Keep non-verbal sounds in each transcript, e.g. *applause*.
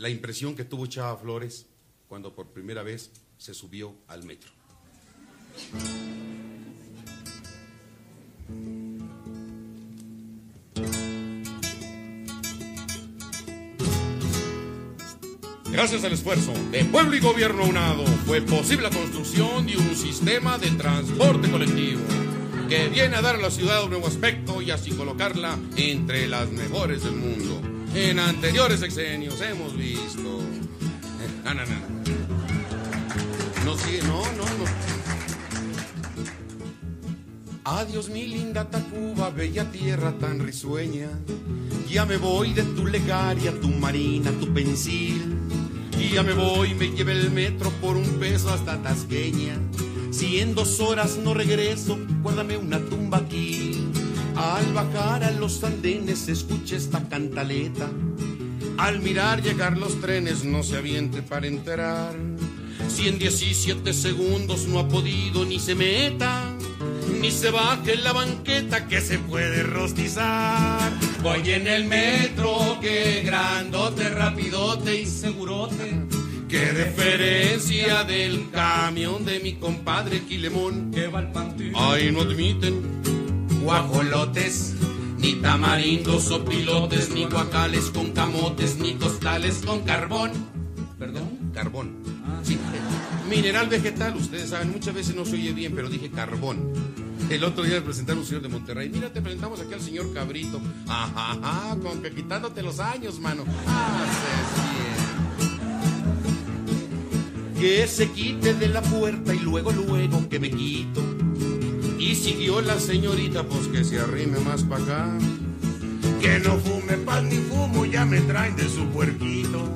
la impresión que tuvo Chava Flores cuando por primera vez se subió al metro. Gracias al esfuerzo de pueblo y gobierno unado, fue posible la construcción de un sistema de transporte colectivo que viene a dar a la ciudad un nuevo aspecto y así colocarla entre las mejores del mundo. En anteriores sexenios hemos visto. Eh, no, no, no. No, no, no, no. Adiós mi linda Tacuba, bella tierra tan risueña. Ya me voy de tu legaria, tu marina, tu pensil. Ya me voy, me lleve el metro por un peso hasta Tasqueña. Si en dos horas no regreso, guárdame una tumba aquí. Al bajar a los andenes escuche esta cantaleta. Al mirar llegar los trenes no se aviente para enterar. Si en 17 segundos no ha podido ni se meta, ni se baje en la banqueta que se puede rostizar. Voy en el metro, que grandote, rapidote y segurote. Qué diferencia del camión de mi compadre Quilemón. Que va al. Ay, no admiten guajolotes, ni tamarindos o pilotes, ni guacales con camotes, ni costales con carbón. ¿Perdón? Carbón. Sí. Mineral vegetal, ustedes saben, muchas veces no se oye bien, pero dije carbón. El otro día me presentaron un señor de Monterrey. Mira, te presentamos aquí al señor Cabrito. Ajá, ajá, con que quitándote los años, mano. Haces bien. Que se quite de la puerta y luego, luego que me quito. Y siguió la señorita, pues que se arrime más pa' acá. Que no fume pan ni fumo, ya me traen de su puerquito.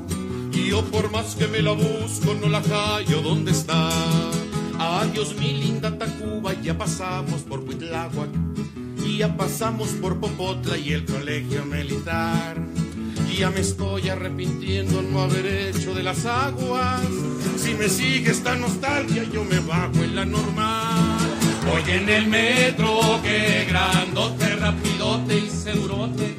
Y yo por más que me la busco, no la hallo, ¿dónde está? Adiós mi linda Tacuba, ya pasamos por Huitláhuac. Y ya pasamos por Popotla y el colegio militar. Y ya me estoy arrepintiendo no haber hecho de las aguas. Si me sigue esta nostalgia, yo me bajo en la normal. Voy en el metro, que grandote, rapidote y segurote.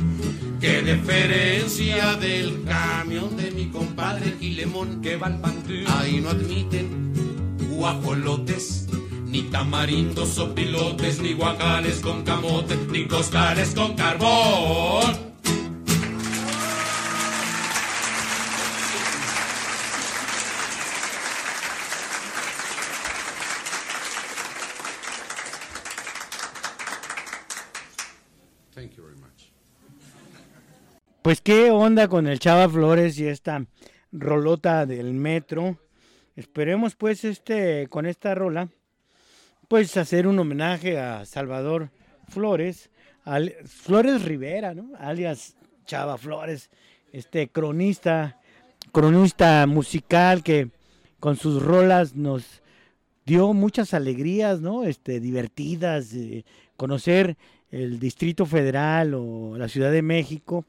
Qué diferencia del camión de mi compadre Quilemón. Que va al panteón. Ahí no admiten guajolotes, ni tamarindos o pilotes, ni guacales con camote, ni costales con carbón. Pues qué onda con el Chava Flores y esta rolota del metro. Esperemos pues este con esta rola pues hacer un homenaje a Salvador Flores, Flores Rivera, ¿no? alias Chava Flores, este cronista, cronista musical que con sus rolas nos dio muchas alegrías, ¿no? Este divertidas, eh, conocer el Distrito Federal o la Ciudad de México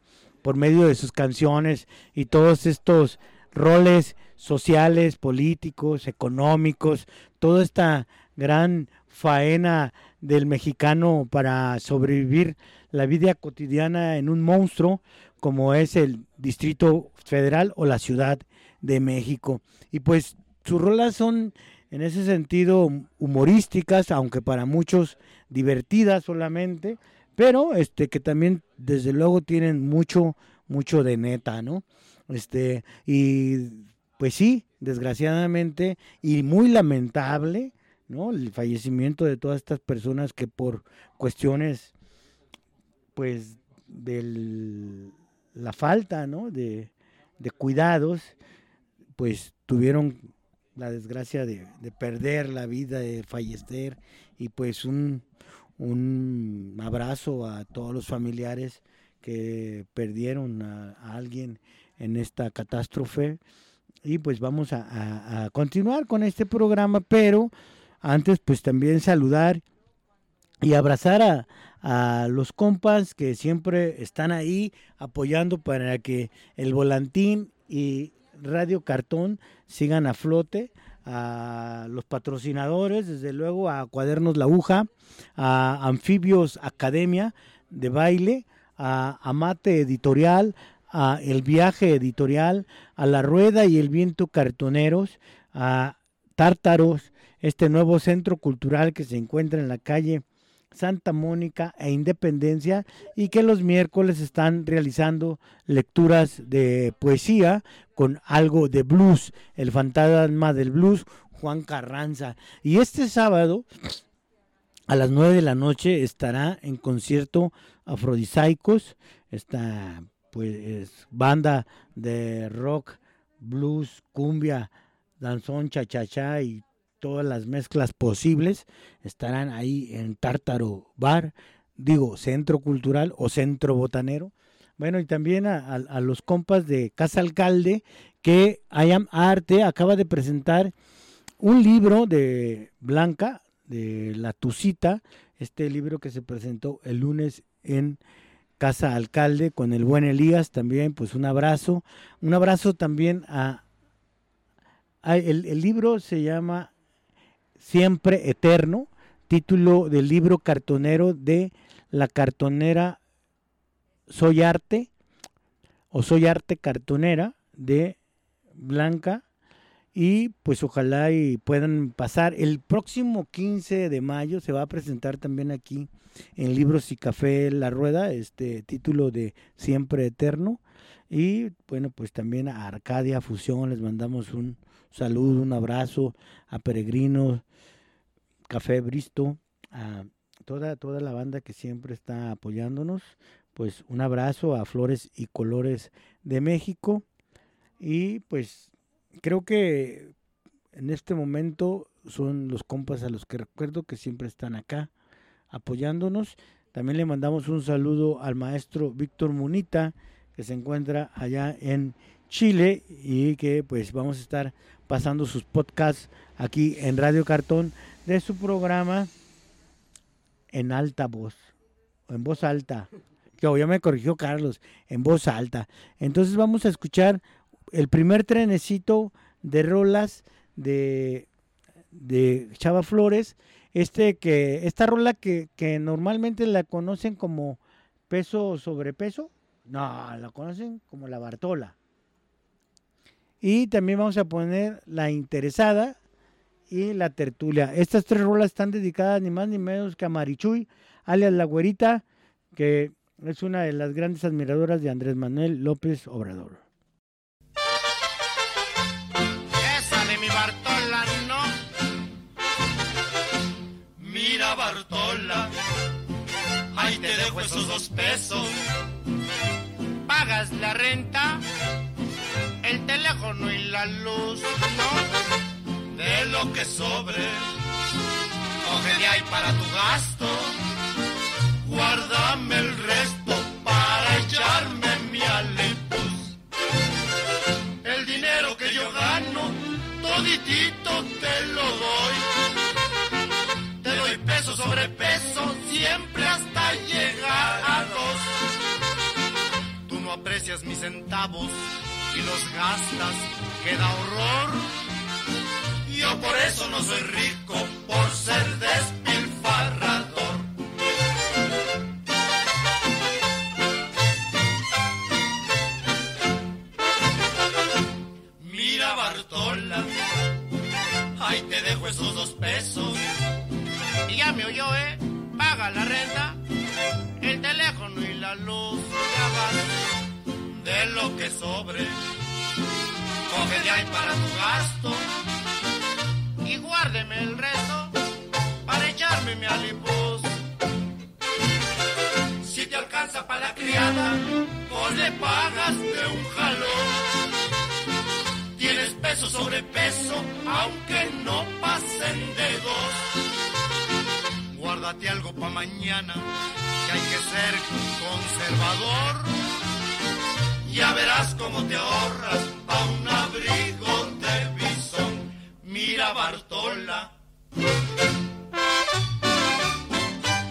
por medio de sus canciones y todos estos roles sociales, políticos, económicos, toda esta gran faena del mexicano para sobrevivir la vida cotidiana en un monstruo como es el Distrito Federal o la Ciudad de México. Y pues sus rolas son en ese sentido humorísticas, aunque para muchos divertidas solamente, pero este que también desde luego tienen mucho mucho de neta, ¿no? Este y pues sí, desgraciadamente y muy lamentable, ¿no? El fallecimiento de todas estas personas que por cuestiones pues de la falta, ¿no? De, de cuidados, pues tuvieron la desgracia de, de, perder la vida, de fallecer, y pues un, un abrazo a todos los familiares que perdieron a, alguien en esta catástrofe. y pues vamos a, a continuar con este programa, pero antes pues también saludar y abrazar a, a los compas que siempre están ahí apoyando para que el volantín y Radio Cartón sigan a flote, a los patrocinadores, desde luego a Cuadernos La Aguja, a Anfibios Academia de Baile, a Amate Editorial, a El Viaje Editorial, a La Rueda y el Viento Cartoneros, a Tártaros, este nuevo centro cultural que se encuentra en la calle Santa Mónica e Independencia y que los miércoles están realizando lecturas de poesía con algo de blues, el fantasma del blues, Juan Carranza. Y este sábado a las nueve de la noche estará en concierto Afrodisaicos, esta pues banda de rock, blues, cumbia, danzón, cha-cha-cha y todas las mezclas posibles estarán ahí en Tártaro Bar, digo, Centro Cultural o Centro Botanero. Bueno, y también a, los compas de Casa Alcalde, que Ayam Arte acaba de presentar un libro de Blanca, de La Tucita, este libro que se presentó el lunes en Casa Alcalde con el buen Elías también, pues un abrazo. Un abrazo también a... el libro se llama Siempre Eterno, título del libro cartonero de la cartonera Soy Arte o Soy Arte Cartonera de Blanca y pues ojalá y puedan pasar. El próximo 15 de mayo se va a presentar también aquí en Libros y Café La Rueda, este título de Siempre Eterno. Y bueno, pues también a Arcadia Fusión les mandamos un saludo, un abrazo, a Peregrinos, Café Bristo, a toda, toda la banda que siempre está apoyándonos. Pues un abrazo a Flores y Colores de México. Y pues creo que en este momento son los compas a los que recuerdo que siempre están acá apoyándonos. También le mandamos un saludo al maestro Víctor Munita, que se encuentra allá en Chile y que pues vamos a estar pasando sus podcasts aquí en Radio Cartón de su programa en alta voz, en voz alta, que ya me corrigió Carlos, en voz alta. Entonces vamos a escuchar el primer trenecito de rolas de, de Chava Flores, este que, esta rola que, que normalmente la conocen como peso sobre peso, no, la conocen como la Bartola. Y también vamos a poner la interesada y La Tertulia. Estas tres rolas están dedicadas ni más ni menos que a Marichuy, alias La Güerita, que es una de las grandes admiradoras de Andrés Manuel López Obrador. Esa de mi Bartola, no. Mira, Bartola, ahí te dejo esos dos pesos. Pagas la renta, el teléfono y la luz, ¿no? De lo que sobre. Coge de ahí para tu gasto, guárdame el resto para echarme mi alipus. El dinero que yo gano, toditito te lo doy. Te doy peso sobre peso, siempre hasta llegar a dos. Tú no aprecias mis centavos y los gastas, queda horror yo por eso no soy rico, por ser despilfarrador. Mira Bartola, ahí te dejo esos dos pesos. Y ya me oyó, ¿eh? Paga la renta, el teléfono y la luz. Ya vas de lo que sobre. Coge de ahí para tu gasto guárdeme el resto para echarme mi alipuz. Si te alcanza para la criada, pues le pagas de un jalón. Tienes peso sobre peso, aunque no pasen de dos. Guárdate algo para mañana, que hay que ser conservador. Ya verás cómo te ahorras pa' un abrigo la Bartola.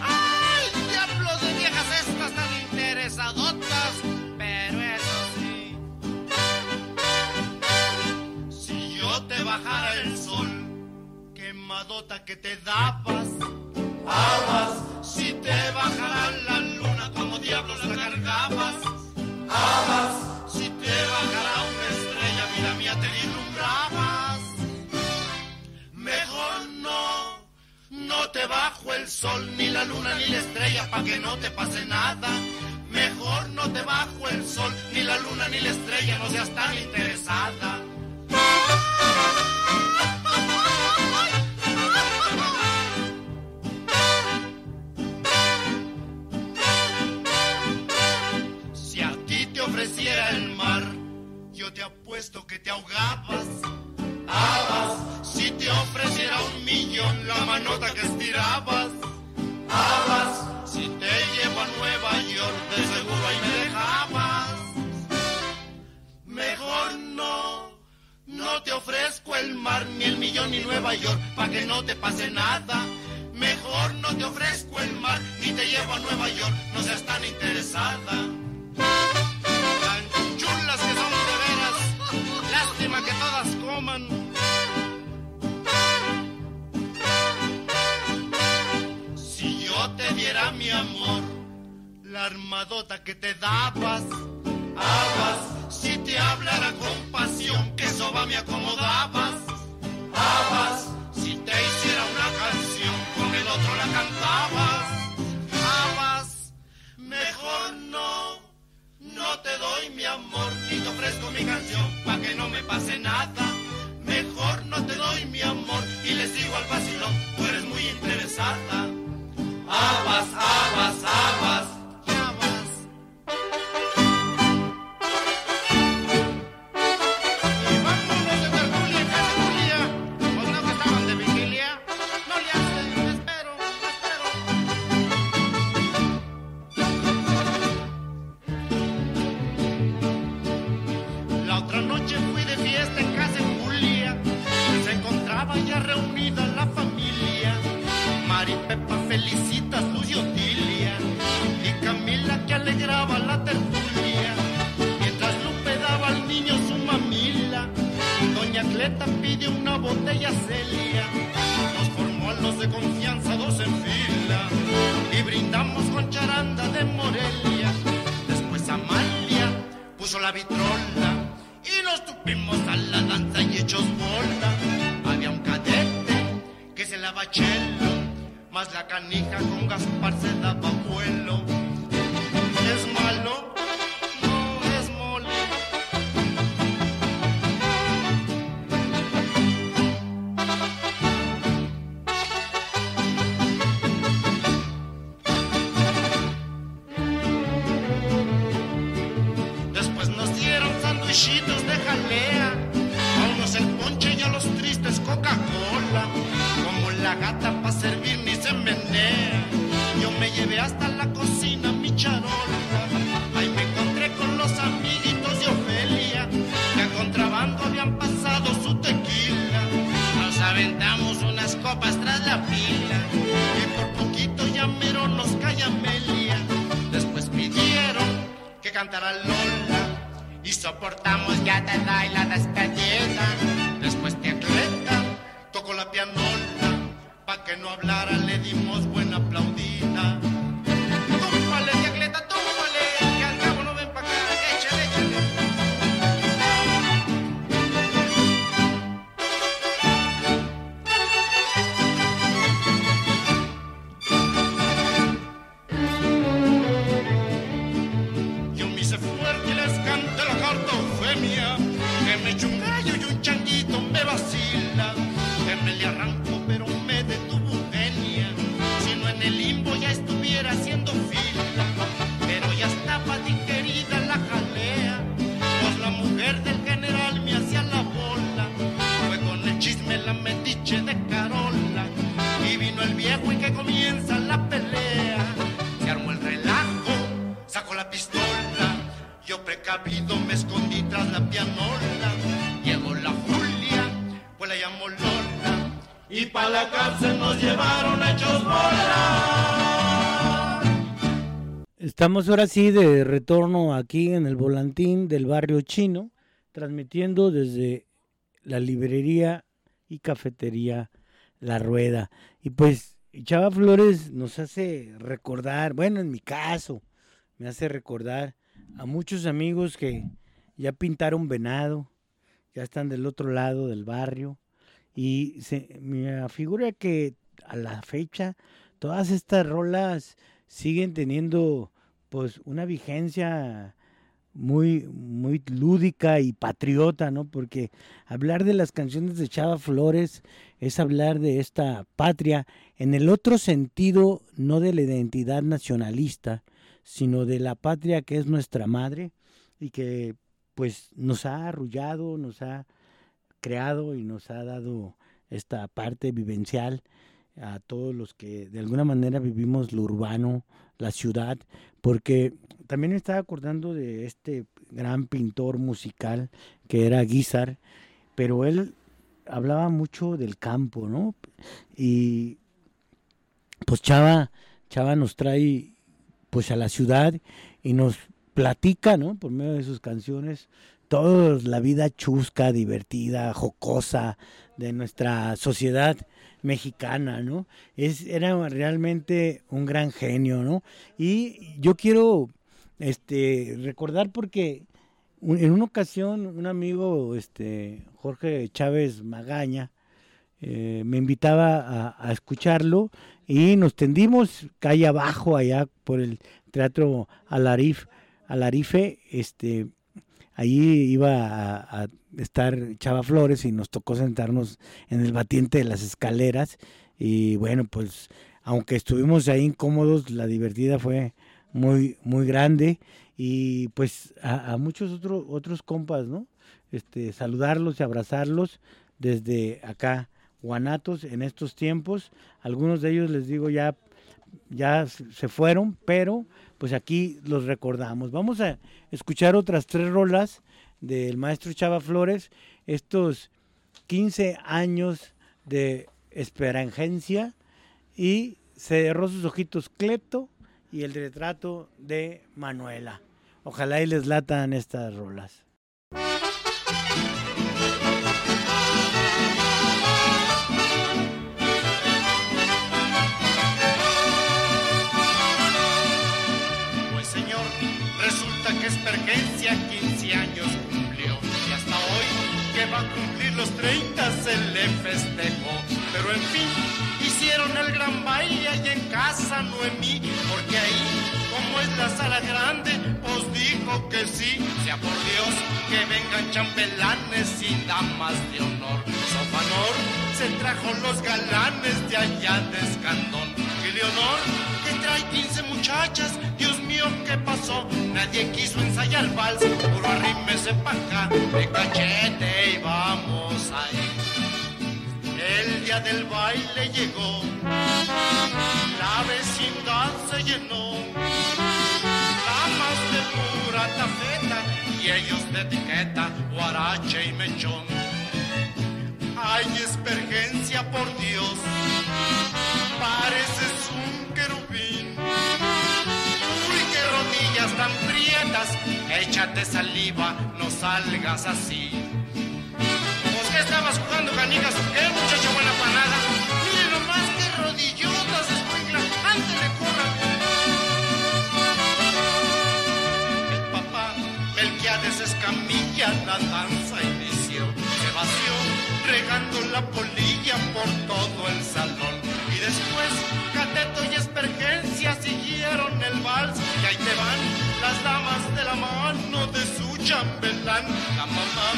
¡Ay, diablos de viejas estas tan interesadotas! Pero eso sí, si yo te bajara el sol, quemadota que te dabas, aguas. Si te bajara la luna, como diablos la cargabas, aguas. Si te bajara una estrella, vida mía, te ilumina. no, te bajo el sol, ni la luna, ni la estrella, pa' que no te pase nada. Mejor no te bajo el sol, ni la luna, ni la estrella, no seas tan interesada. de confianza. me chunga. Llevaron hechos. Estamos ahora sí de retorno aquí en el volantín del barrio chino, transmitiendo desde la librería y cafetería La Rueda. Y pues Chava Flores nos hace recordar, bueno, en mi caso, me hace recordar a muchos amigos que ya pintaron venado, ya están del otro lado del barrio, y se, me figura que a la fecha todas estas rolas siguen teniendo pues una vigencia muy, muy lúdica y patriota, ¿no? Porque hablar de las canciones de Chava Flores es hablar de esta patria en el otro sentido, no de la identidad nacionalista, sino de la patria que es nuestra madre y que pues nos ha arrullado, nos ha creado y nos ha dado esta parte vivencial a todos los que de alguna manera vivimos lo urbano, la ciudad, porque también estaba acordando de este gran pintor musical que era Guizar, pero él hablaba mucho del campo, ¿no? Y pues Chava, Chava nos trae pues a la ciudad y nos platica, ¿no? Por medio de sus canciones, toda la vida chusca, divertida, jocosa de nuestra sociedad mexicana, ¿no? Es, era realmente un gran genio, ¿no? Y yo quiero este, recordar porque en una ocasión un amigo, este, Jorge Chávez Magaña, eh, me invitaba a, escucharlo y nos tendimos calle abajo allá por el Teatro Alarif, Alarife, este, Ahí iba a, estar Chava Flores y nos tocó sentarnos en el batiente de las escaleras y bueno, pues aunque estuvimos ahí incómodos, la divertida fue muy, muy grande y pues a, muchos otros otros compas, ¿no? Este, saludarlos y abrazarlos desde acá, Guanatos, en estos tiempos. Algunos de ellos les digo ya, ya se fueron, pero pues aquí los recordamos. Vamos a escuchar otras tres rolas del maestro Chava Flores, estos 15 años de esperangencia y cerró sus ojitos Clepto y el retrato de Manuela. Ojalá y les latan estas rolas. Va a cumplir los 30 se le festejó. Pero en fin, hicieron el gran baile ahí en casa Noemí, porque ahí, como es la sala grande, os dijo que sí, sea por Dios, que vengan chambelanes y damas de honor. Sofanor se trajo los galanes de allá de Escandón. Que Leonor, que trae 15 muchachas, Dios mío, ¿qué pasó? Nadie quiso ensayar el vals, puro arrímese pa' acá, de cachete y vamos ahí. El día del baile llegó, la vecindad se llenó, damas de pura tafeta y ellos de etiqueta, guarache y mechón. Hay espergencia por Dios, pareces tan prietas, échate saliva, no salgas así. ¿Pues qué estabas jugando canicas o qué, muchacha buena panada? Mire nomás que rodillotas, escuincla, ándale, corra. El papá, Melquiades Escamilla, la danza inició, se vació, regando la polilla por todo el salón. Y después, Cateto y Espergencia siguieron el vals, y ahí te van las damas de la mano de su chambelán. La mamá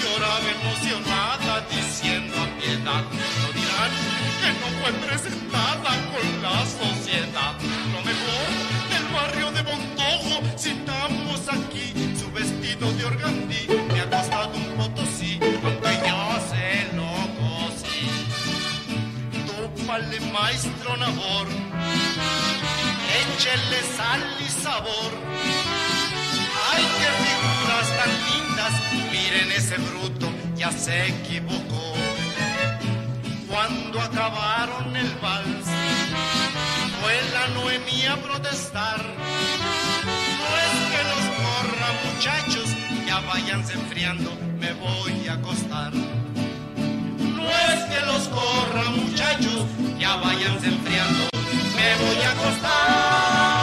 lloraba emocionada diciendo a piedad, no dirán que no fue presentada con la sociedad. Lo mejor del barrio de Montojo, citamos aquí su vestido de organdí, me ha costado un potosí, aunque yo se lo cosí. Tópale maestro Nabor échele sal y sabor. Ay, qué figuras tan lindas, miren ese bruto, ya se equivocó. Cuando acabaron el vals. Fue la Noemí a protestar. No es que los corra muchachos, ya váyanse enfriando, me voy a acostar. No es que los corra muchachos, ya váyanse enfriando, voy a acostar.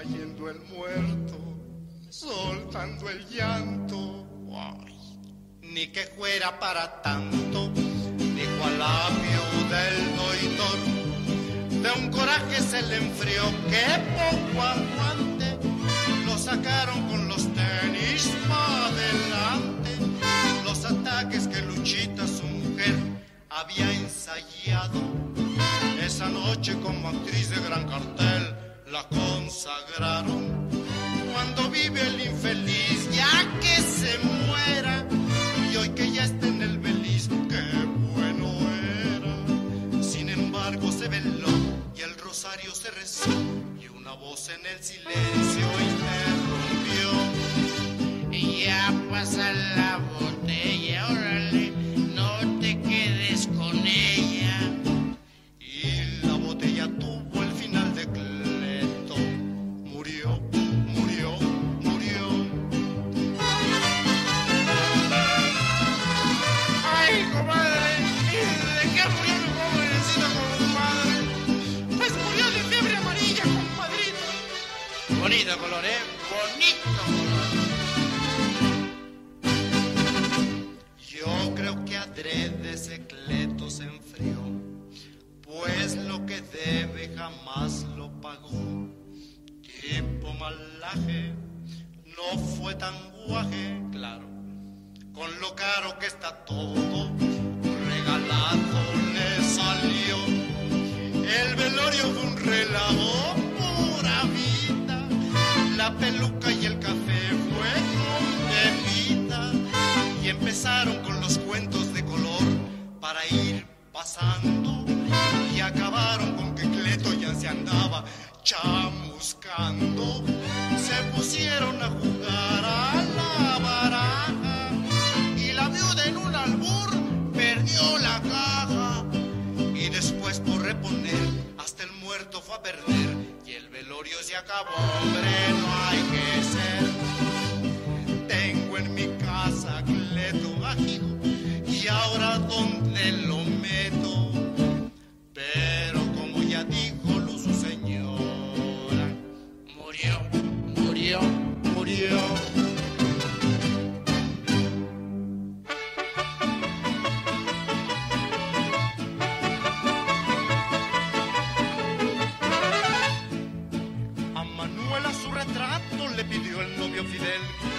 Cayendo el muerto, soltando el llanto. Ay, ni que fuera para tanto, dijo a la viuda el doidor. De un coraje se le enfrió, que poco aguante. Lo sacaron con los tenis para adelante. Los ataques que Luchita, su mujer, había ensayado. Esa noche como actriz de gran cartel la consagraron. Cuando vive el infeliz, ya que se muera. Y hoy que ya está en el beliz, qué bueno era. Sin embargo se veló y el rosario se rezó. Y una voz en el silencio interrumpió. Y ya pasa la botella,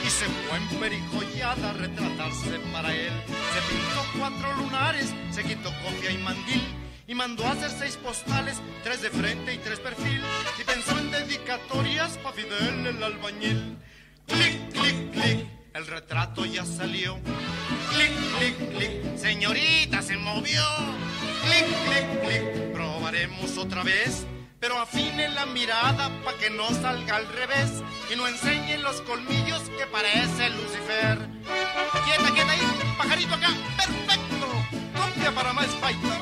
y se fue en perijollada a retratarse para él. Se pintó cuatro lunares, se quitó copia y mandil y mandó a hacer seis postales, tres de frente y tres perfil y pensó en dedicatorias pa' Fidel el albañil. Clic, clic, clic, el retrato ya salió. Clic, clic, clic, señorita se movió. Clic, clic, clic, probaremos otra vez. Pero afine la mirada pa' que no salga al revés y no enseñe los colmillos que parece Lucifer. Quieta, quieta ahí, pajarito acá, perfecto. Copia para más Fighter.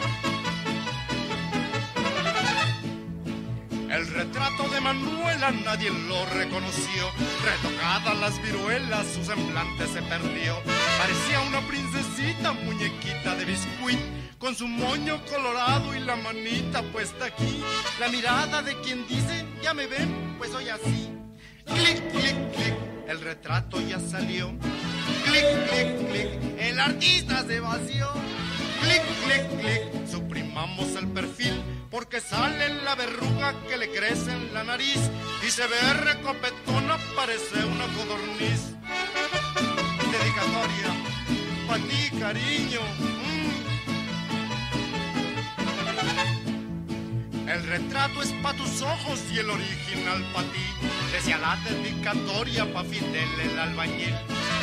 El retrato de Manuela nadie lo reconoció. Retocadas las viruelas, su semblante se perdió. Parecía una princesita, muñequita de biscuit, con su moño colorado y la manita puesta aquí. La mirada de quien dice, ya me ven, pues soy así. Clic, clic, clic, el retrato ya salió. Clic, clic, clic, el artista se vació. Clic, clic, clic, suprimamos el perfil porque sale la verruga que le crece en la nariz y se ve recopetona, parece una codorniz. Dedicatoria, pa' ti, cariño. El retrato es pa' tus ojos y el original pa' ti. Decía la dedicatoria pa' Fidel el albañil.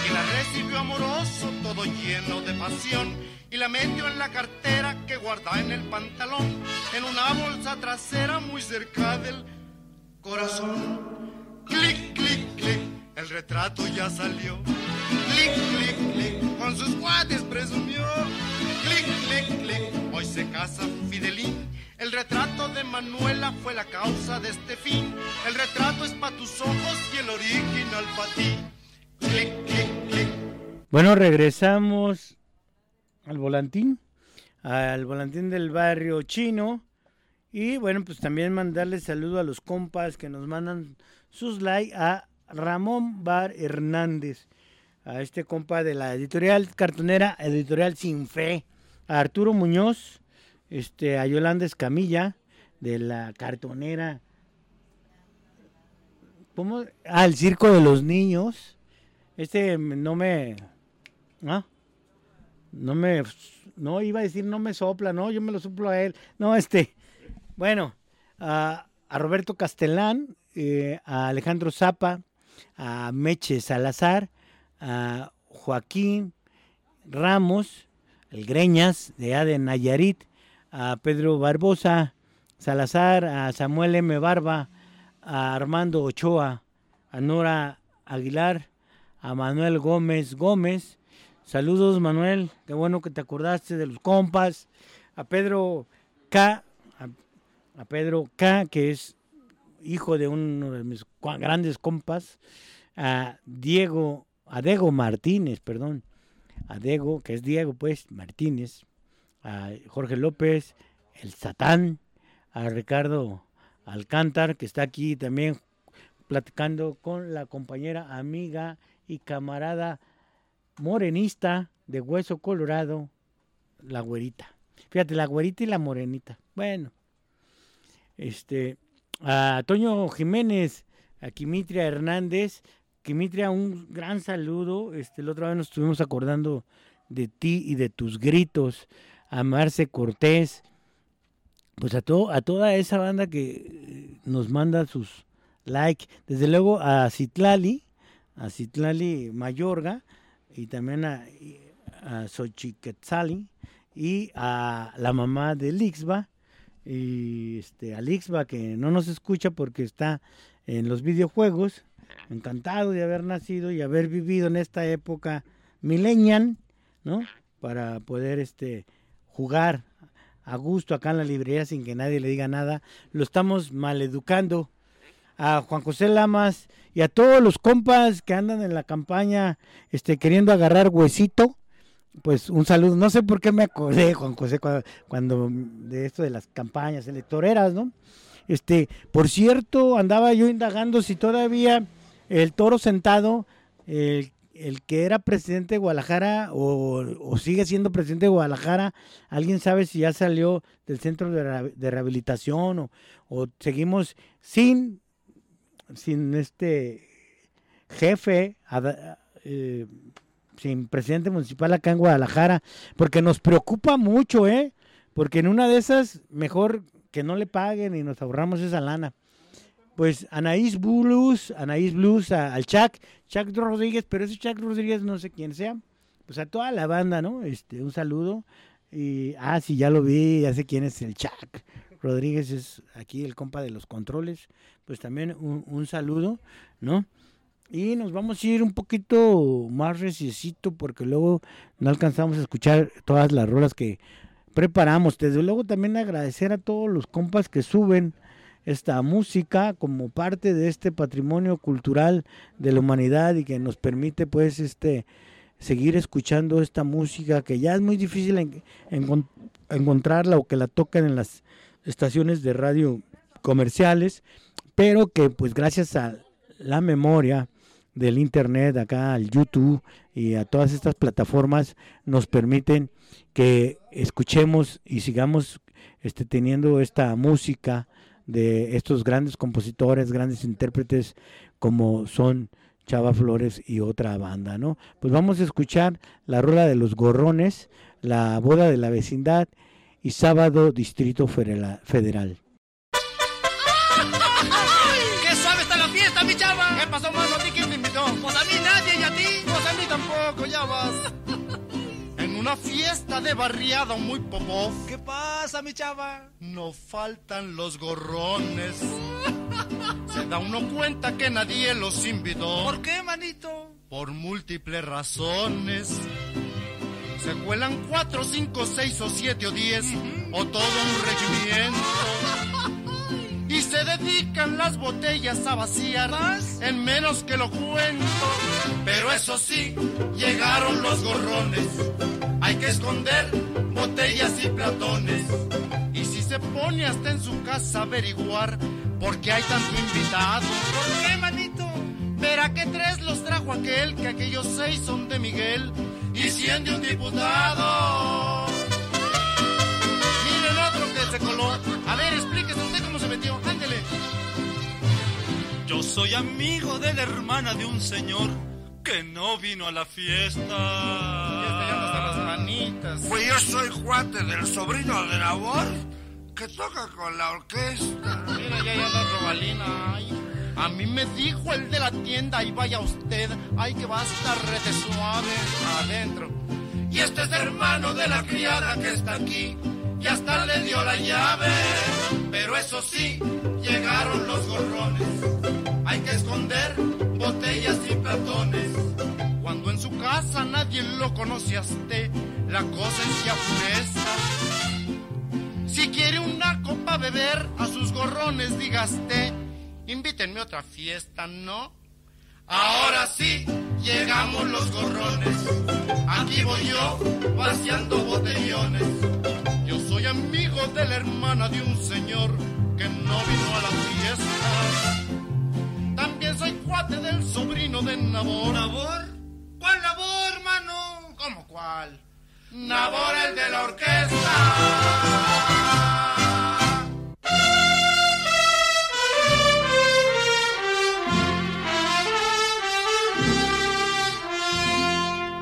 Y la recibió amoroso, todo lleno de pasión. Y la metió en la cartera que guarda en el pantalón. En una bolsa trasera muy cerca del corazón. Clic, clic, clic, el retrato ya salió. Clic, clic, clic, con sus guantes presumió. Clic, clic, clic, hoy se casa Fidelín. El retrato de Manuela fue la causa de este fin. El retrato es para tus ojos y el original para ti. Bueno, regresamos al volantín, al volantín del barrio chino. Y bueno, pues también mandarle saludo a los compas que nos mandan sus likes a Ramón Bar Hernández, a este compa de la editorial cartonera, editorial Sin Fe, a Arturo Muñoz, este, a Yolanda Escamilla, de la cartonera. ¿Cómo? Ah, el circo de los niños. Este no me. ¿Ah? No me. No iba a decir no me sopla, no, yo me lo soplo a él. No, este. Bueno, a, Roberto Castellán, eh, a Alejandro Zapa, a Meche Salazar, a Joaquín Ramos, el Greñas de Aden Nayarit, a Pedro Barbosa Salazar, a Samuel M. Barba, a Armando Ochoa, a Nora Aguilar, a Manuel Gómez Gómez. Saludos Manuel, qué bueno que te acordaste de los compas. A Pedro K, a, Pedro K, que es hijo de uno de mis grandes compas, a Diego, a Diego Martínez, perdón, a Diego, que es Diego pues Martínez, a Jorge López, el Satán, a Ricardo Alcántar, que está aquí también platicando con la compañera, amiga y camarada morenista de Hueso Colorado, la güerita. Fíjate, la güerita y la morenita. Bueno, este, a Toño Jiménez, a Kimitria Hernández. Kimitria, un gran saludo. Este, la otra vez nos estuvimos acordando de ti y de tus gritos. A Marce Cortés, pues a, to- a toda esa banda que eh, nos manda sus likes. Desde luego a Citlali, a Citlali Mayorga y también a, a Xochiquetzali y a la mamá de Lixba y este Alixba que no nos escucha porque está en los videojuegos. Encantado de haber nacido y haber vivido en esta época millennial, ¿no? Para poder este jugar a gusto acá en la librería sin que nadie le diga nada. Lo estamos maleducando a Juan José Lamas y a todos los compas que andan en la campaña este queriendo agarrar huesito. Pues un saludo. No sé por qué me acordé, Juan José, cua- cuando, de esto de las campañas electoreras, ¿no? Este, por cierto, andaba yo indagando si todavía el toro sentado, el, el que era presidente de Guadalajara o, sigue siendo presidente de Guadalajara, alguien sabe si ya salió del centro de, reha- de rehabilitación o, seguimos sin, sin este jefe, eh, sin presidente municipal acá en Guadalajara, porque nos preocupa mucho, ¿eh? Porque en una de esas, mejor que no le paguen y nos ahorramos esa lana. Pues Anaís Blues, Anaís Blues, a- al Chuck, Chuck Rodríguez, pero ese Chuck Rodríguez no sé quién sea. Pues a toda la banda, ¿no? Este, un saludo. Y, ah, sí, ya lo vi, ya sé quién es el Chuck Rodríguez, es aquí el compa de los controles. Pues también un, un saludo, ¿no? Y nos vamos a ir un poquito más reciecito porque luego no alcanzamos a escuchar todas las rolas que preparamos. Desde luego también agradecer a todos los compas que suben esta música como parte de este patrimonio cultural de la humanidad y que nos permite pues este seguir escuchando esta música que ya es muy difícil en- encon- encontrarla o que la tocan en las estaciones de radio comerciales, pero que pues gracias a la memoria del internet acá al YouTube y a todas estas plataformas nos permiten que escuchemos y sigamos este teniendo esta música de estos grandes compositores, grandes intérpretes como son Chava Flores y otra banda, ¿no? Pues vamos a escuchar la rola de los gorrones, la boda de la vecindad y sábado Distrito Federal. ¡Qué fiesta, mi chava! ¿Qué pasó, mano? ¿A ti quién invitó? Pues a mí nadie y a ti. Pues a mí tampoco. Una fiesta de barriada muy popó. ¿Qué pasa, mi chava? No faltan los gorrones. Se da uno cuenta que nadie los invitó. ¿Por qué, manito? Por múltiples razones. Se cuelan cuatro, cinco, seis o siete o diez. O todo un regimiento. Y se dedican las botellas a vaciar en menos que lo cuento. Pero eso sí, llegaron los gorrones. Hay que esconder botellas y platones. Y si se pone hasta en su casa a averiguar por qué hay tanto invitado. ¿Por qué, manito? Verá que tres los trajo aquel, que aquellos seis son de Miguel y cien de un diputado. Miren otro que se coló. A ver, explíquese usted cómo se metió. Ándele. Yo soy amigo de la hermana de un señor que no vino a la fiesta. Pues yo soy cuate del sobrino de Labor que toca con la orquesta. Mira, ya ya la robalina. Ay, a mí me dijo el de la tienda, ahí vaya usted. Ay, que va a estar rete suave adentro. Y este es hermano de la criada que está aquí. Y hasta le dio la llave. Pero eso sí, llegaron los gorrones. Hay que esconder botellas y platones. Cuando en su casa nadie lo conoce a usted, la. Si quiere una copa beber, a sus gorrones digaste, invítenme a otra fiesta, ¿no? Ahora sí, llegamos los gorrones. Aquí voy yo, vaciando botellones. Yo soy amigo de la hermana de un señor que no vino a la fiesta. También soy cuate del sobrino de Nabor. ¿Nabor? ¿Cuál labor, mano? ¿Cómo cuál? Nabor el de la orquesta.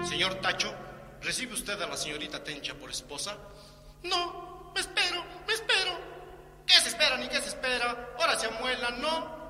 Señor Tacho, ¿recibe usted a la señorita Tencha por esposa? No, me espero, me espero. ¿Qué se espera ni qué se espera? Ahora se amuela, ¿no?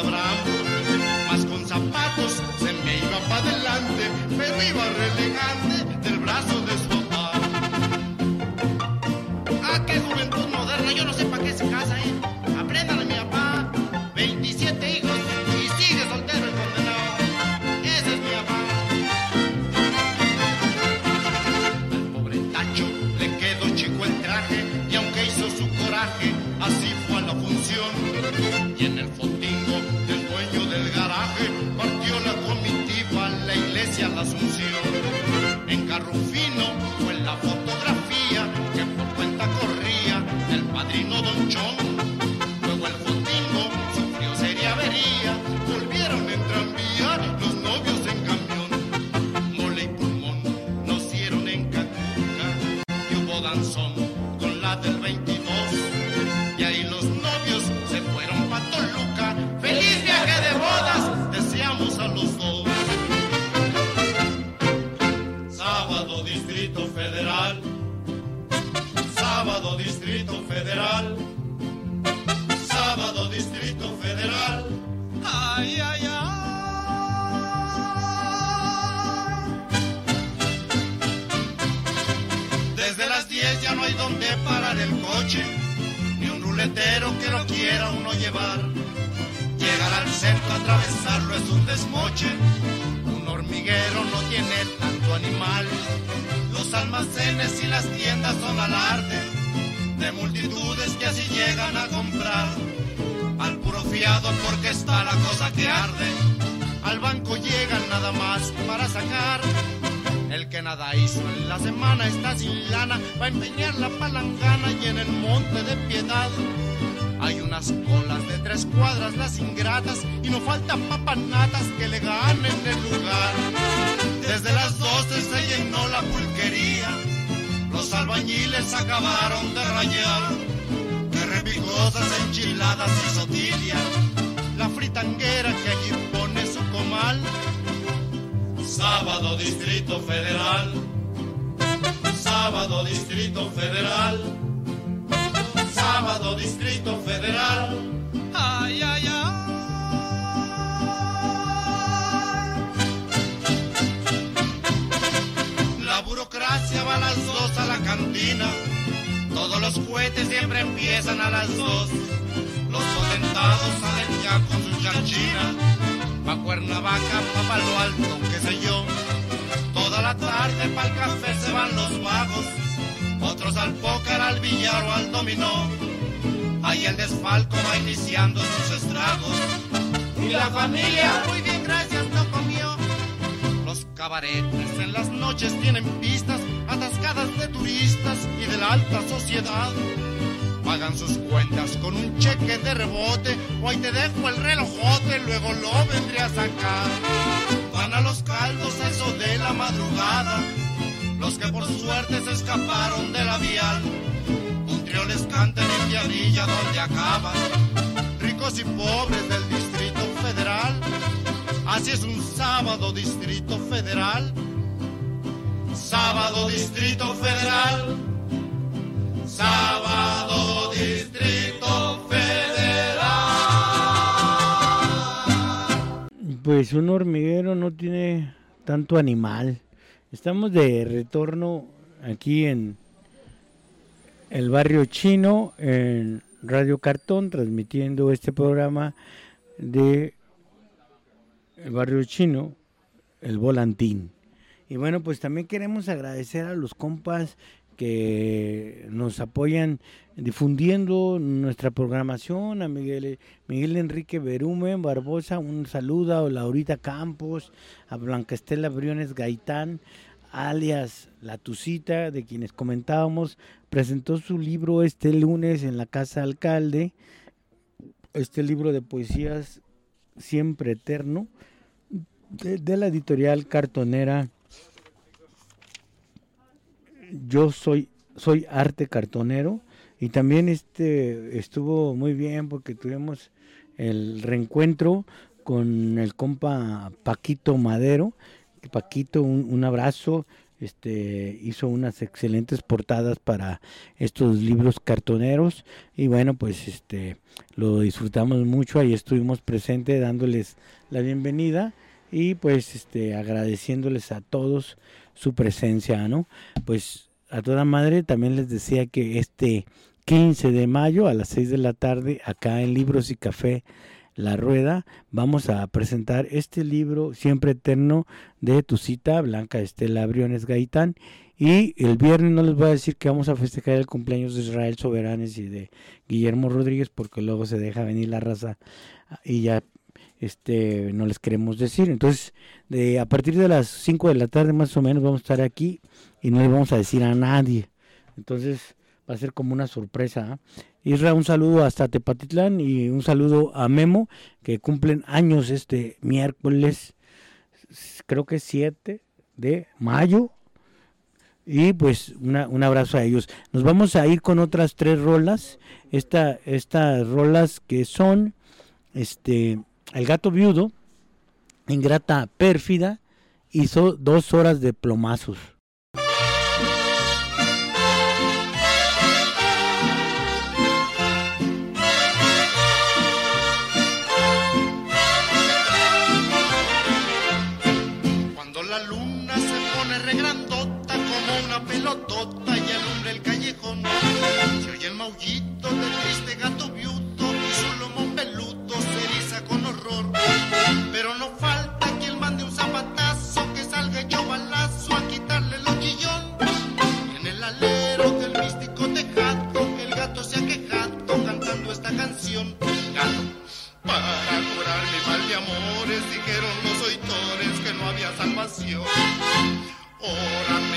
Abraham. Más con zapatos se me iba para adelante, pero iba relegante del hay donde parar el coche, ni un ruletero que lo quiera uno llevar. Llegar al centro, atravesarlo es un desmoche. Un hormiguero no tiene tanto animal. Los almacenes y las tiendas son alarde. de multitudes que así llegan a comprar. Al puro fiado porque está la cosa que arde. Al banco llegan nada más para sacar. El que nada hizo en la semana está sin lana, va a empeñar la palangana y en el monte de piedad. Hay unas colas de tres cuadras las ingratas y no faltan papanatas que le ganen el lugar. Desde las doce se llenó la pulquería, los albañiles acabaron de rayar. De repicosas enchiladas y sotilia, la fritanguera que allí pone su comal. Sábado Distrito Federal, sábado Distrito Federal, sábado Distrito Federal. Ay, ay, ay. La burocracia va a las dos a la cantina. Todos los cohetes siempre empiezan a las dos. Los potentados salen ya con su chanchina. Pa' Cuernavaca, pa' Palo Alto, qué sé yo. Toda la tarde pa'l café se van los vagos. Otros al póker, al billar o al dominó. Ahí el desfalco va iniciando sus estragos. Y la familia, muy bien, gracias, no comió. Los cabaretes en las noches tienen pistas atascadas de turistas y de la alta sociedad. Pagan sus cuentas con un cheque de rebote o ahí te dejo el relojote, luego lo vendré a sacar. Van a los caldos eso de la madrugada, los que por suerte se escaparon de la vial. Un trío les canta en el pianilla donde acaban, ricos y pobres del Distrito Federal. Así es un sábado Distrito Federal. Sábado Distrito Federal. Sábado Distrito Federal. Pues un hormiguero no tiene tanto animal. Estamos de retorno aquí en el barrio chino, en Radio Cartón, transmitiendo este programa de el barrio chino, el volantín. Y bueno, pues también queremos agradecer a los compas que nos apoyan difundiendo nuestra programación, a Miguel, Miguel Enrique Berumen Barbosa, un saludo, a Laurita Campos, a Blanca Estela Briones Gaitán, alias La Tucita, de quienes comentábamos, presentó su libro este lunes en la Casa Alcalde, este libro de poesías siempre eterno, de, de la editorial cartonera yo soy soy arte cartonero y también este estuvo muy bien porque tuvimos el reencuentro con el compa Paquito Madero. Paquito un, un abrazo este hizo unas excelentes portadas para estos libros cartoneros y bueno pues este lo disfrutamos mucho. Ahí estuvimos presentes dándoles la bienvenida y pues este agradeciéndoles a todos su presencia, ¿no? Pues a toda madre también les decía que este 15 de mayo a las 6 de la tarde acá en Libros y Café La Rueda vamos a presentar este libro Siempre Eterno de tu cita Blanca Estela Briones Gaitán y el viernes no les voy a decir que vamos a festejar el cumpleaños de Israel Soberanes y de Guillermo Rodríguez porque luego se deja venir la raza y ya este no les queremos decir. Entonces, de, a partir de las 5 de la tarde más o menos vamos a estar aquí y no le vamos a decir a nadie. Entonces, va a ser como una sorpresa. ¿eh? Isra, un saludo hasta Tepatitlán y un saludo a Memo, que cumplen años este miércoles, creo que 7 de mayo. Y pues una, un abrazo a ellos. Nos vamos a ir con otras tres rolas. Esta, estas rolas que son este el gato viudo, ingrata pérfida, hizo dos horas de plomazos. de amores, dijeron los oitores que no había salvación. Ora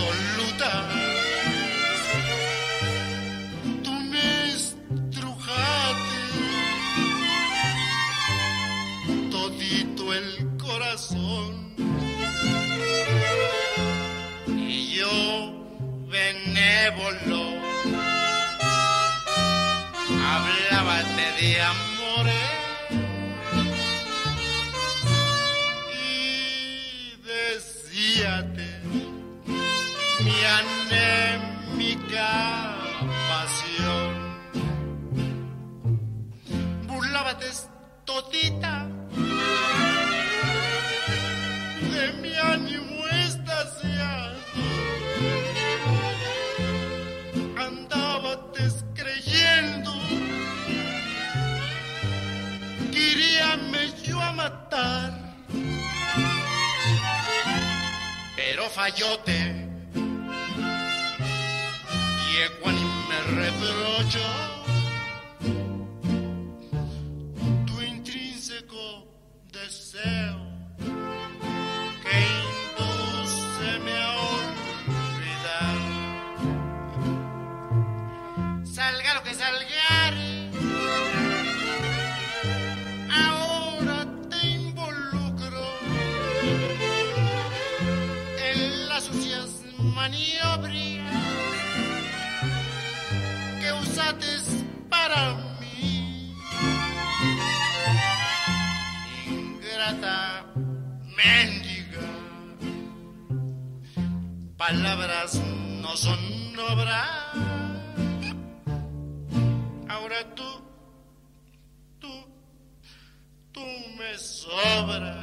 absoluta. Tú me estrujaste todito el corazón y yo benévolo hablabas de amores. fayote y cuando me reprocho sonobrar. Ahora tú, tú, tú me sobras.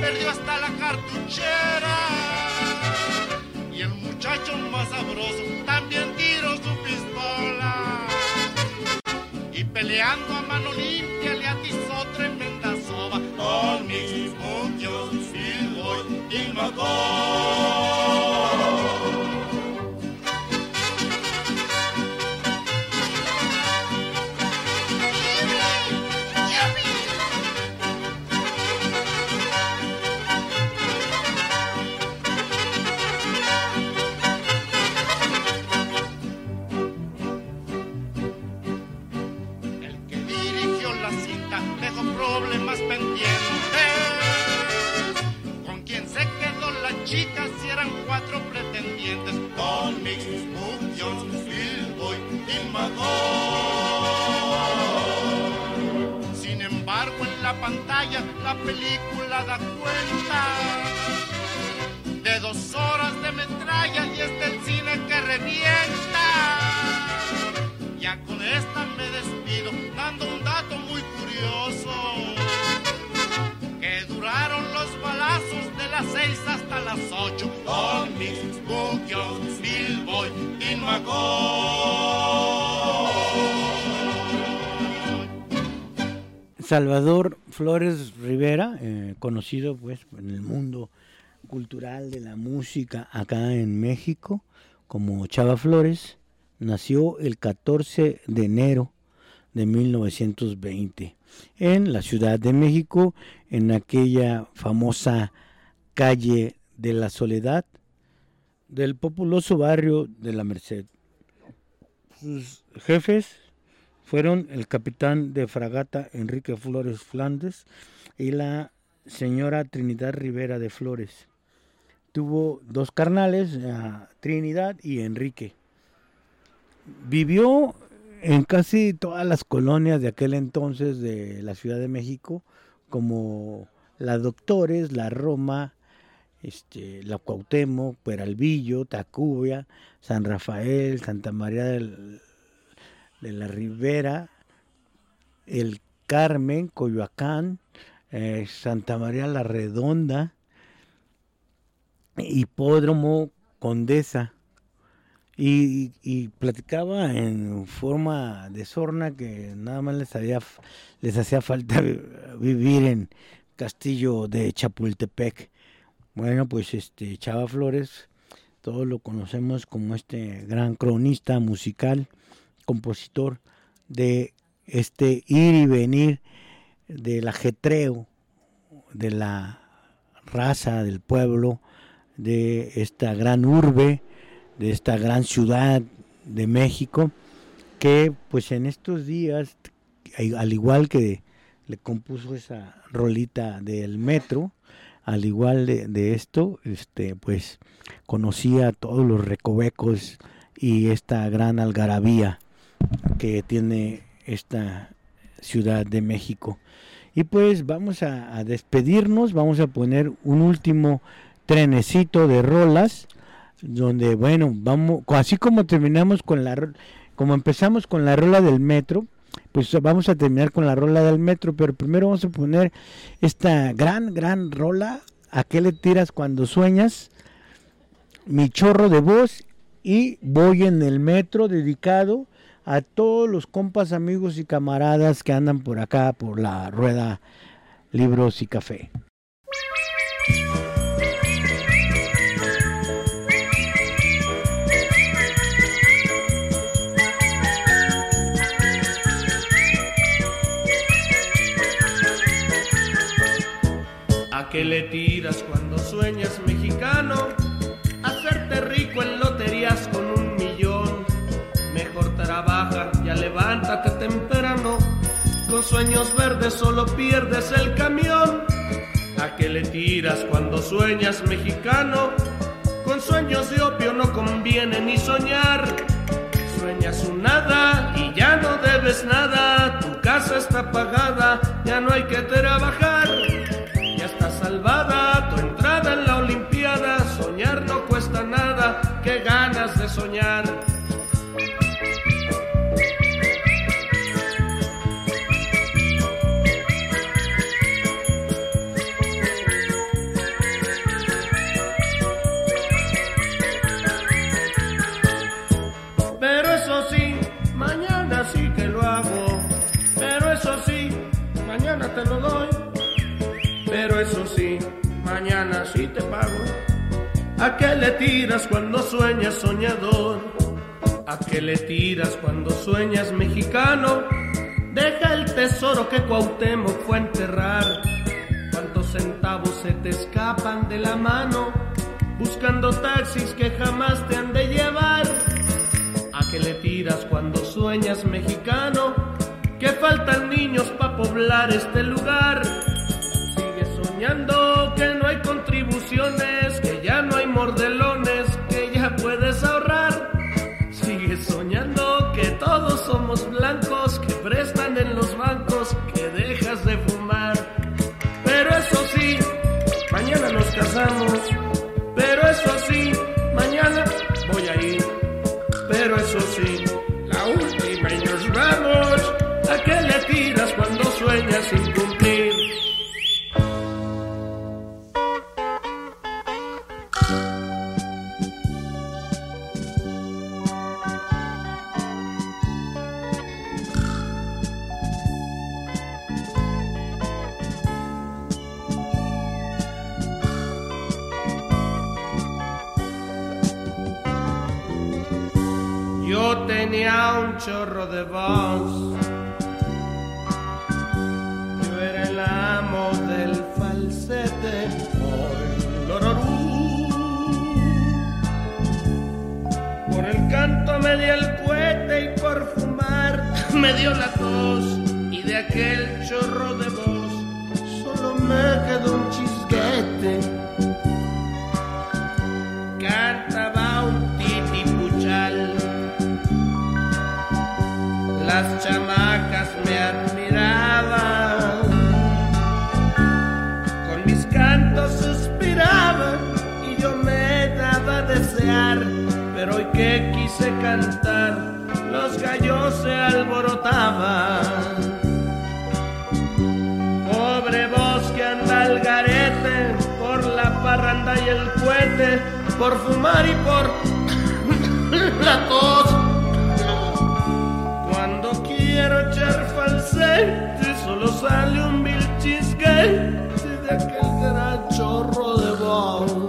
Perdió hasta la cartuchera. Y el muchacho más sabroso también tiró su pistola. Y peleando a mano limpia le atizó tremenda soba con mis puños y voy y mató. Salvador Flores Rivera, eh, conocido pues en el mundo cultural de la música acá en México como Chava Flores, nació el 14 de enero de 1920 en la Ciudad de México, en aquella famosa calle de la Soledad del populoso barrio de la Merced. Sus jefes fueron el capitán de fragata Enrique Flores Flandes y la señora Trinidad Rivera de Flores. Tuvo dos carnales, eh, Trinidad y Enrique. Vivió en casi todas las colonias de aquel entonces de la Ciudad de México, como la Doctores, la Roma, este, la Cuauhtémoc, Peralvillo, Tacubia, San Rafael, Santa María del- de la Ribera, el Carmen, Coyoacán, eh, Santa María la Redonda, Hipódromo, Condesa. Y, platicaba en forma de sorna que nada más les, había, les hacía falta vi- vivir en Castillo de Chapultepec. Bueno, pues este Chava Flores, todos lo conocemos como este gran cronista musical, compositor de este ir y venir del ajetreo de la raza, del pueblo, de esta gran urbe, de esta gran ciudad de México, que pues en estos días, al igual que le compuso esa rolita del metro, al igual de, esto, este, pues conocía todos los recovecos y esta gran algarabía que tiene esta Ciudad de México. Y pues vamos a, despedirnos, vamos a poner un último trenecito de rolas, donde bueno, vamos, así como terminamos con la, como empezamos con la rola del metro, pues vamos a terminar con la rola del metro, pero primero vamos a poner esta gran, gran rola, ¿a qué le tiras cuando sueñas? Mi chorro de voz y voy en el metro dedicado a todos los compas, amigos y camaradas que andan por acá, por la rueda Libros y Café. ¿A qué le tiras cuando sueñas mexicano? Hacerte rico en loterías con trabaja, ya levántate temprano. Con sueños verdes solo pierdes el camión. ¿A qué le tiras cuando sueñas mexicano? Con sueños de opio no conviene ni soñar. Sueñas un nada y ya no debes nada. Tu casa está pagada, ya no hay que trabajar. Eso sí, mañana sí te pago. ¿A qué le tiras cuando sueñas soñador? ¿A qué le tiras cuando sueñas mexicano? Deja el tesoro que Cuauhtémoc fue a enterrar. ¿Cuántos centavos se te escapan de la mano? Buscando taxis que jamás te han de llevar. ¿A qué le tiras cuando sueñas mexicano? Que faltan niños para poblar este lugar. Soñando chorro de voz. Yo era el amo del falsete. Por el canto me dio el cohete y por fumar *laughs* me dio la tos. Las chamacas me admiraban. Con mis cantos suspiraban y yo me daba a desear. Pero hoy que quise cantar, los gallos se alborotaban. Pobre voz que anda al garete por la parranda y el cohete, por fumar y por *coughs* la tos. Sale un vil chisguete de aquel gran chorro de voz.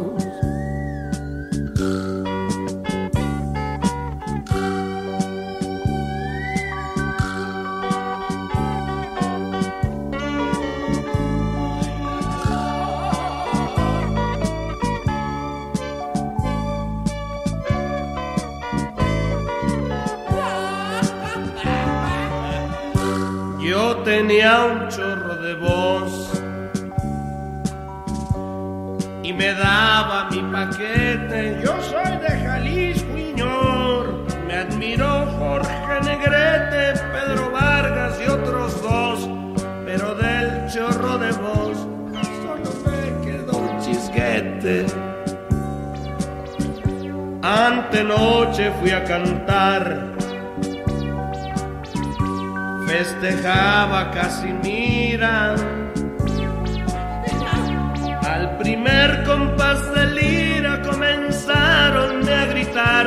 Tenía un Ante noche fui a cantar festejaba Casimira. Al primer compás de lira comenzaron a gritar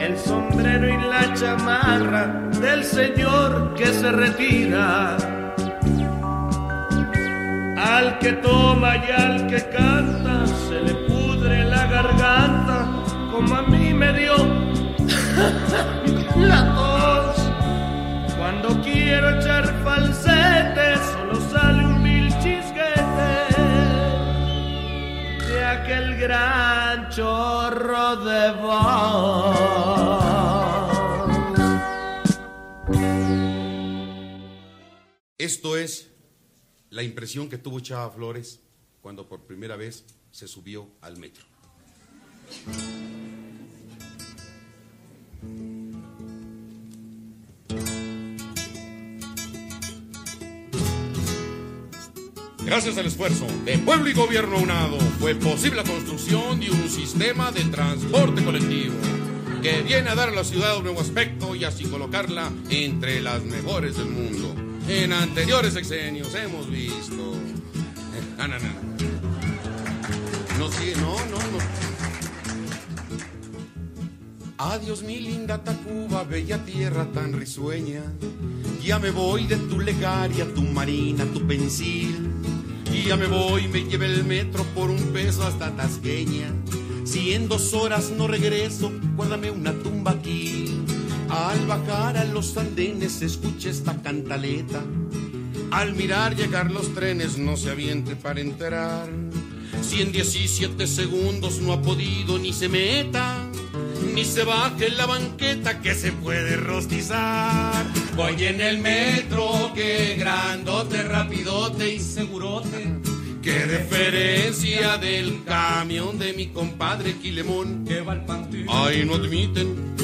el sombrero y la chamarra del señor que se retira. Al que toma y al que canta se le pudre la garganta como a mí me dio *laughs* la tos. Cuando quiero echar falsete, solo sale un mil chisguete de aquel gran chorro de voz. Esto es la impresión que tuvo Chava Flores cuando por primera vez se subió al metro. Gracias al esfuerzo de pueblo y gobierno unado fue posible la construcción de un sistema de transporte colectivo que viene a dar a la ciudad un nuevo aspecto y así colocarla entre las mejores del mundo. En anteriores sexenios hemos visto... *laughs* Ah, no, no, no. No, no, no, no. Adiós mi linda Tacuba, bella tierra tan risueña. Ya me voy de tu legaria, tu marina, tu pensil. Ya me voy, me lleve el metro por un peso hasta Tasqueña. Si en dos horas no regreso, guárdame una tumba aquí. Al bajar a los andenes escuche esta cantaleta. Al mirar llegar los trenes no se aviente para enterar. Si en 17 segundos no ha podido ni se meta, ni se baje en la banqueta que se puede rostizar. Voy en el metro, que grandote, rapidote y segurote. Qué diferencia del camión de mi compadre Quilemón. Que va al. Ahí no admiten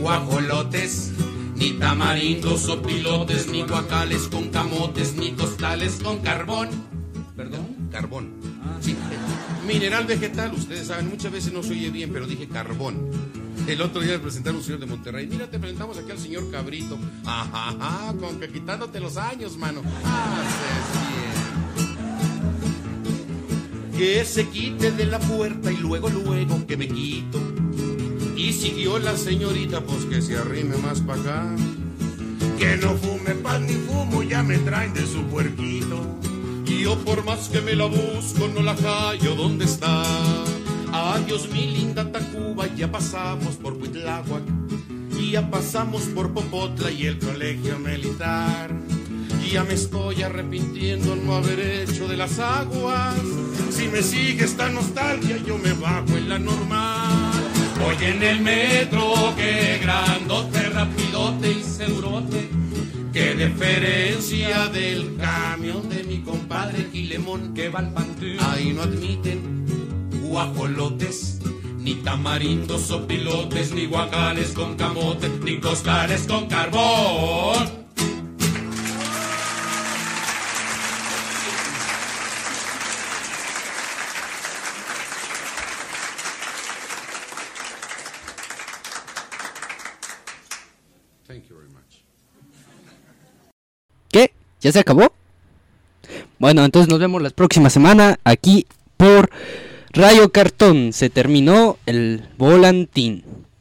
guajolotes, ni tamarindos o pilotes, ni guacales con camotes, ni costales con carbón. ¿Perdón? Carbón. Sí. Mineral vegetal, ustedes saben, muchas veces no se oye bien, pero dije carbón. El otro día me presentaron un señor de Monterrey. Mira, te presentamos aquí al señor Cabrito. Ajá, ajá, con que quitándote los años, mano. Haces bien. Que se quite de la puerta y luego, luego que me quito. Y siguió la señorita, pues que se arrime más para acá. Que no fume pan ni fumo, ya me traen de su puerquito. Y yo por más que me la busco, no la hallo, ¿dónde está? Adiós mi linda Tacuba, ya pasamos por Huitláhuac. Ya pasamos por Popotla y el colegio militar. Ya me estoy arrepintiendo no haber hecho de las aguas. Si me sigue esta nostalgia, yo me bajo en la normal. Voy en el metro, que grandote, rapidote y segurote. Qué diferencia del camión de mi compadre Quilemón. Que va al panteón. Ahí no admiten guajolotes, ni tamarindos o pilotes, ni guacales con camote, ni costales con carbón. ¿Ya se acabó? Bueno, entonces nos vemos la próxima semana aquí por Rayo Cartón. Se terminó el volantín.